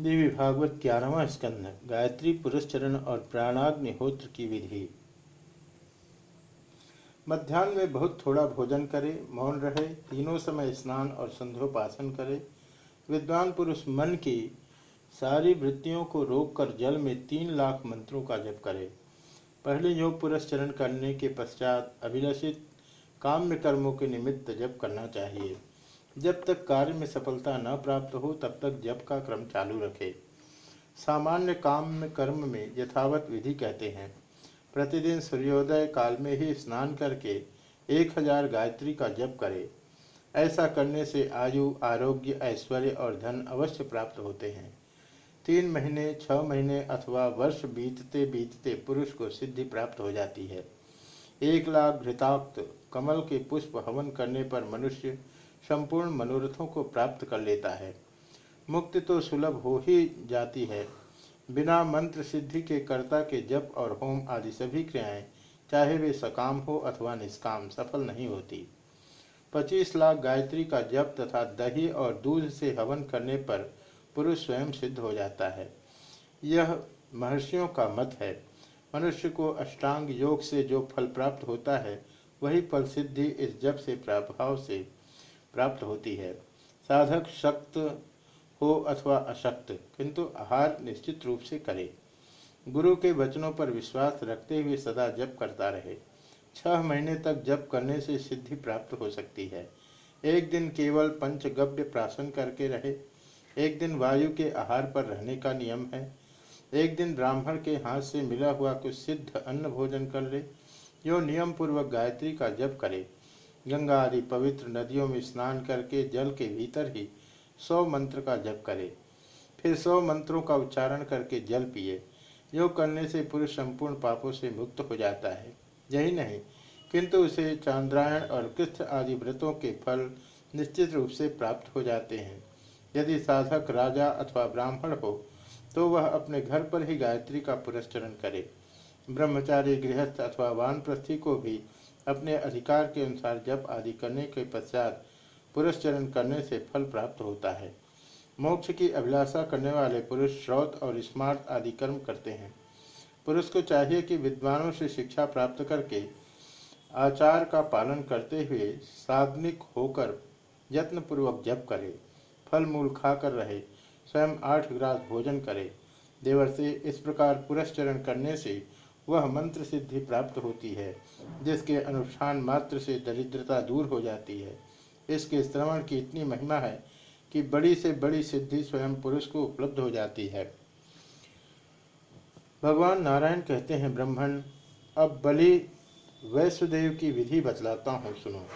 देवी भागवत ग्यारहवा स्कंध, गायत्री पुरस्चरण और प्राणाग्निहोत्र की विधि। मध्यान्ह में बहुत थोड़ा भोजन करे, मौन रहे, तीनों समय स्नान और संध्योपासन करे। विद्वान पुरुष मन की सारी वृत्तियों को रोककर जल में तीन लाख मंत्रों का जप करे। पहले योग पुरस्चरण करने के पश्चात अभिलषित काम्य कर्मों के निमित्त जप करना चाहिए। जब तक कार्य में सफलता न प्राप्त हो, तब तक जप का क्रम चालू रखे। सामान्य काम में कर्म में यथावत विधि कहते हैं। प्रतिदिन सूर्योदय काल में ही स्नान करके एक हज़ार गायत्री का जप करे। ऐसा करने से आयु, आरोग्य, ऐश्वर्य और धन अवश्य प्राप्त होते हैं। तीन महीने, छह महीने अथवा वर्ष बीतते बीतते पुरुष को सिद्धि प्राप्त हो जाती है। एक लाख घृताक्त कमल के पुष्प हवन करने पर मनुष्य संपूर्ण मनोरथों को प्राप्त कर लेता है। मुक्ति तो सुलभ हो ही जाती है। बिना मंत्र सिद्धि के कर्ता के जप और होम आदि सभी क्रियाएँ, चाहे वे सकाम हो अथवा निष्काम, सफल नहीं होती। पच्चीस लाख गायत्री का जप तथा दही और दूध से हवन करने पर पुरुष स्वयं सिद्ध हो जाता है। यह महर्षियों का मत है। मनुष्य को अष्टांग योग से जो फल प्राप्त होता है, वही फल सिद्धि इस जप से प्रभाव से प्राप्त होती है। साधक शक्त हो अथवा अशक्त किंतु आहार निश्चित रूप से करे। गुरु के वचनों पर विश्वास रखते हुए सदा जप करता रहे। छह महीने तक जप करने से सिद्धि प्राप्त हो सकती है। एक दिन केवल पंचगव्य प्राशन करके रहे। एक दिन वायु के आहार पर रहने का नियम है। एक दिन ब्राह्मण के हाथ से मिला हुआ कुछ सिद्ध अन्न भोजन कर ले। जो नियम पूर्वक गायत्री का जप करे। गंगा आदि पवित्र नदियों में स्नान करके जल के भीतर ही सौ मंत्र का जप करे। फिर सौ मंत्रों का उच्चारण करके जल पिए। योग करने से पुरुष संपूर्ण पापों से मुक्त हो जाता है। यही नहीं, किंतु उसे चांद्रायण और कृष्ण आदि व्रतों के फल निश्चित रूप से प्राप्त हो जाते हैं। यदि साधक राजा अथवा ब्राह्मण हो तो वह अपने घर पर ही गायत्री का पुरस्चरण करे। ब्रह्मचारी गृहस्थ अथवा वानप्रस्थी को भी अपने अधिकार के अनुसार जप आदि करने के पश्चात पुरस्चरण करने से फल प्राप्त होता है। मोक्ष की अभिलाषा करने वाले पुरुष श्रौत और स्मार्ट आदि कर्म करते हैं। पुरुष को चाहिए कि विद्वानों से शिक्षा प्राप्त करके आचार का पालन करते हुए साधनिक होकर यत्नपूर्वक जप करे, फल मूल खाकर रहे, स्वयं आठ ग्रास भोजन करे। देवर से इस प्रकार पुरस्चरण करने से वह मंत्र सिद्धि प्राप्त होती है, जिसके अनुष्ठान मात्र से दरिद्रता दूर हो जाती है। इसके श्रवण की इतनी महिमा है कि बड़ी से बड़ी सिद्धि स्वयं पुरुष को उपलब्ध हो जाती है। भगवान नारायण कहते हैं, ब्राह्मण, अब बलि वैश्वदेव की विधि बतलाता हूँ, सुनो।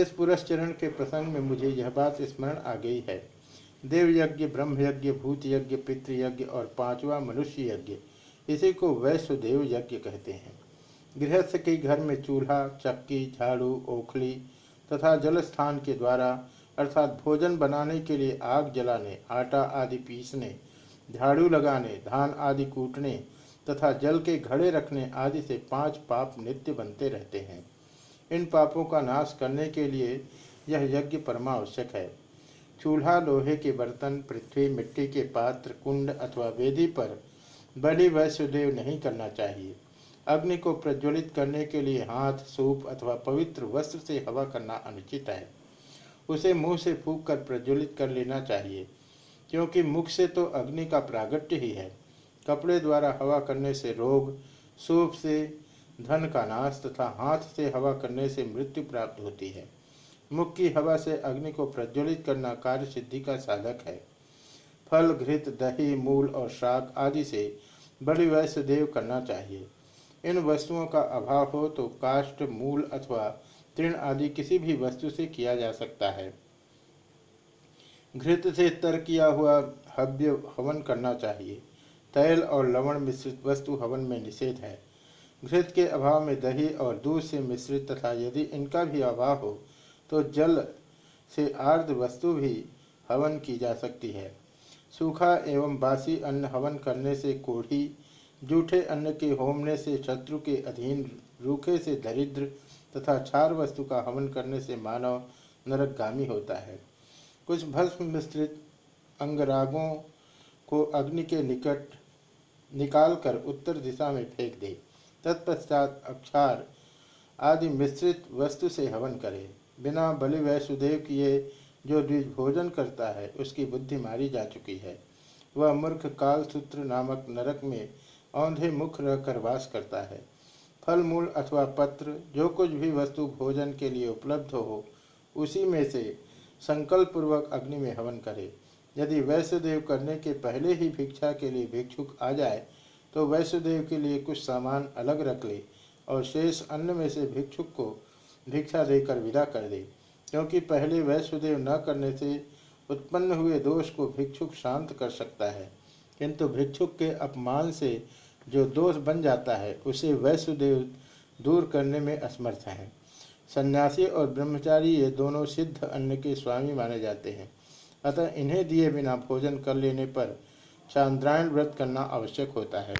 इस पुरस्चरण के प्रसंग में मुझे यह बात स्मरण आ गई है। देव यज्ञ ब्रह्म यज्ञ भूत यज्ञ पितृयज्ञ और पांचवा मनुष्य यज्ञ इसी को वैश्वदेव यज्ञ कहते हैं। गृहस्थ के घर में चूल्हा, चक्की, झाड़ू, ओखली तथा जल स्थान के द्वारा अर्थात भोजन बनाने के लिए आग जलाने, आटा आदि पीसने, झाड़ू लगाने, धान आदि कूटने तथा जल के घड़े रखने आदि से पाँच पाप नित्य बनते रहते हैं। इन पापों का नाश करने के लिए यह यज्ञ परमावश्यक है। चूल्हा, लोहे के बर्तन, पृथ्वी, मिट्टी के पात्र, कुंड अथवा वेदी पर बलि वैश्वदेव नहीं करना चाहिए। अग्नि को प्रज्वलित करने के लिए हाथ, सूप अथवा पवित्र वस्त्र से हवा करना अनुचित है। उसे मुँह से फूक कर प्रज्वलित कर लेना चाहिए, क्योंकि मुख से तो अग्नि का प्रागट्य ही है। कपड़े द्वारा हवा करने से रोग, सूप से धन का नाश तथा हाथ से हवा करने से मृत्यु प्राप्त होती है। मुख की हवा से अग्नि को प्रज्वलित करना कार्य सिद्धि का साधक है। फल, घृत, दही, मूल और शाक आदि से बलि वैश्य देव करना चाहिए। इन वस्तुओं का अभाव हो तो काष्ट मूल अथवा तृण आदि किसी भी वस्तु से किया जा सकता है। घृत से तर किया हुआ हव्य हवन करना चाहिए। तैल और लवण मिश्रित वस्तु हवन में निषेध है। घृत के अभाव में दही और दूध से मिश्रित तथा यदि इनका भी अभाव हो तो जल से आर्द्र वस्तु भी हवन की जा सकती है। सूखा एवं बासी अन्न हवन करने से कोढ़ी, जूठे अन्न के होमने से शत्रु के अधीन रूखे से दरिद्र तथा क्षार वस्तु का हवन करने से मानव नरकगामी होता है। कुछ भस्म मिश्रित अंगरागों को अग्नि के निकट निकालकर उत्तर दिशा में फेंक दे। तत्पश्चात अक्षार आदि मिश्रित वस्तु से हवन करे। बिना बलि वैसुदेव किए जो द्विज भोजन करता है, उसकी बुद्धि मारी जा चुकी है। वह मूर्ख कालसूत्र नामक नरक में औंधे मुख रहकर वास करता है। फल, मूल अथवा पत्र, जो कुछ भी वस्तु भोजन के लिए उपलब्ध हो, उसी में से संकल्प पूर्वक अग्नि में हवन करे। यदि वैश्यदेव करने के पहले ही भिक्षा के लिए भिक्षुक आ जाए तो वैष्णदेव के लिए कुछ सामान अलग रख ले और शेष अन्न में से भिक्षुक को भिक्षा देकर विदा कर दे। क्योंकि पहले वैष्णदेव न करने से उत्पन्न हुए दोष को भिक्षुक शांत कर सकता है। किंतु भिक्षुक के अपमान से जो दोष बन जाता है, उसे वैष्णदेव दूर करने में असमर्थ है। सन्यासी और ब्रह्मचारी ये दोनों सिद्ध अन्न के स्वामी माने जाते हैं। अतः इन्हें दिए बिना भोजन कर लेने पर चांद्रायण व्रत करना आवश्यक होता है।